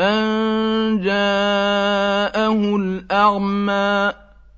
أَن جَاءَهُ الْأَعْمَىٰ